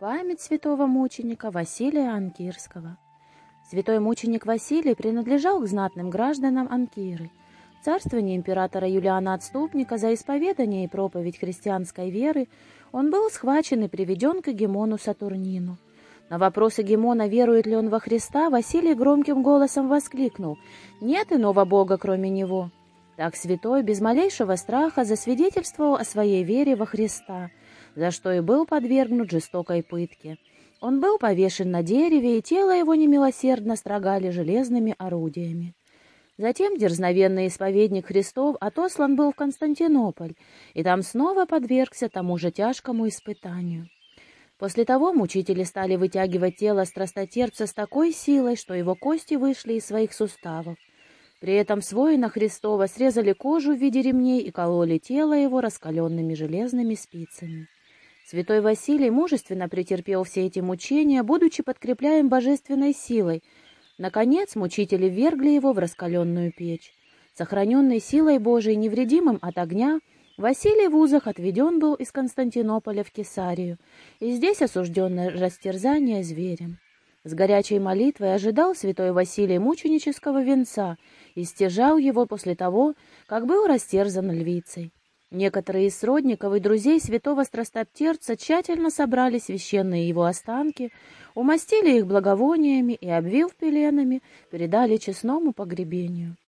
Память святого мученика Василия Анкирского. Святой мученик Василий принадлежал к знатным гражданам Анкиры. В царствовании императора Юлиана Отступника за исповедание и проповедь христианской веры он был схвачен и приведен к Гемону Сатурнину. На вопросы Гемона, верует ли он во Христа, Василий громким голосом воскликнул «Нет иного Бога, кроме Него». Так святой без малейшего страха засвидетельствовал о своей вере во Христа, за что и был подвергнут жестокой пытке. Он был повешен на дереве, и тело его немилосердно строгали железными орудиями. Затем дерзновенный исповедник Христов отослан был в Константинополь, и там снова подвергся тому же тяжкому испытанию. После того мучители стали вытягивать тело страстотерпца с такой силой, что его кости вышли из своих суставов. При этом с воина Христова срезали кожу в виде ремней и кололи тело его раскаленными железными спицами. Святой Василий мужественно претерпел все эти мучения, будучи подкрепляем божественной силой. Наконец мучители ввергли его в раскаленную печь. Сохраненный силой Божией, невредимым от огня, Василий в узах отведен был из Константинополя в Кесарию, и здесь осужден на растерзание зверем. С горячей молитвой ожидал святой Василий мученического венца и стяжал его после того, как был растерзан львицей. Некоторые из сродников и друзей святого страстоптерца тщательно собрали священные его останки, умастили их благовониями и, обвив пеленами, передали честному погребению.